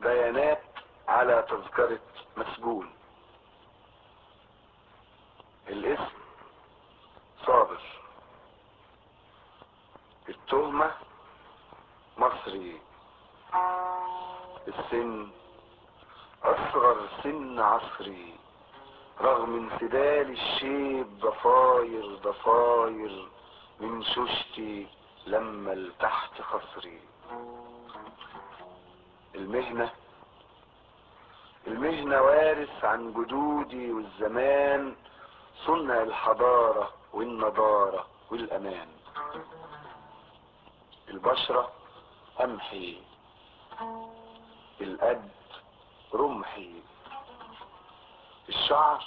بيانات على تذكرة مسجون. الاسم صابر. التهمة مصري. السن أصغر سن عصري. رغم انسدال الشيب ضفاير ضفاير من شوشتي لما التحت خصري. المهنة المهنة وارث عن جدودي والزمان صنع الحضارة والنضارة والأمان. البشرة قمحي القد رمحي. الشعر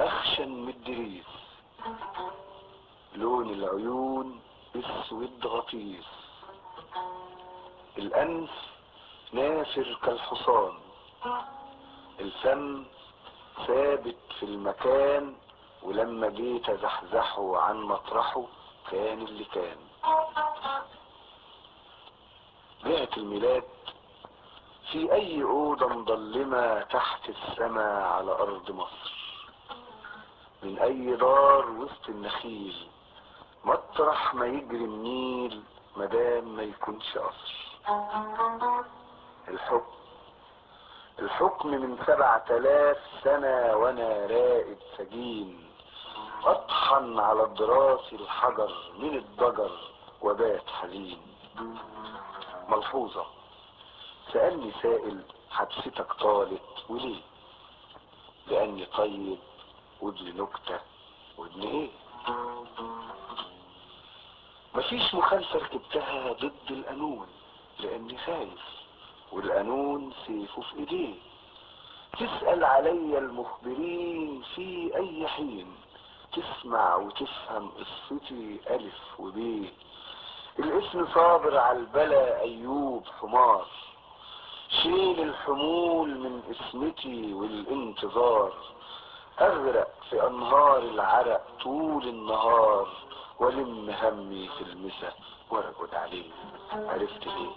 أخشن من لون العيون أسود غطيس. الأنف نافر كالحصان. الفم ثابت في المكان ولما جيت ازحزحه عن مطرحه كان اللي كان. جهة الميلاد في أي أوضة مظلمة تحت السماء على أرض مصر. من أي دار وسط النخيل مطرح ما يجري النيل مدام ما يكونش قصر. الحكم. الحكم من سبع تلاف سنة وأنا راقد سجين. أطحن على الدراس الحجر من الضجر وبات حزين. ملحوظة. سألني سائل حبستك طالت وليه؟ لأني طيب وابن نكتة. وابن إيه؟ مفيش مخالفة ركبتها ضد القانون لأني خايف. والقانون سيفه في ايديه تسأل علي المخبرين في أي حين. تسمع وتفهم قصتي ألف وبيه الاسم صابر على البلا أيوب حمار. شيل الحمول من اسمتي والانتظار. أغرق في أنهار العرق طول النهار. ولم همي في المسا وارقد عليه. عرفت ليه؟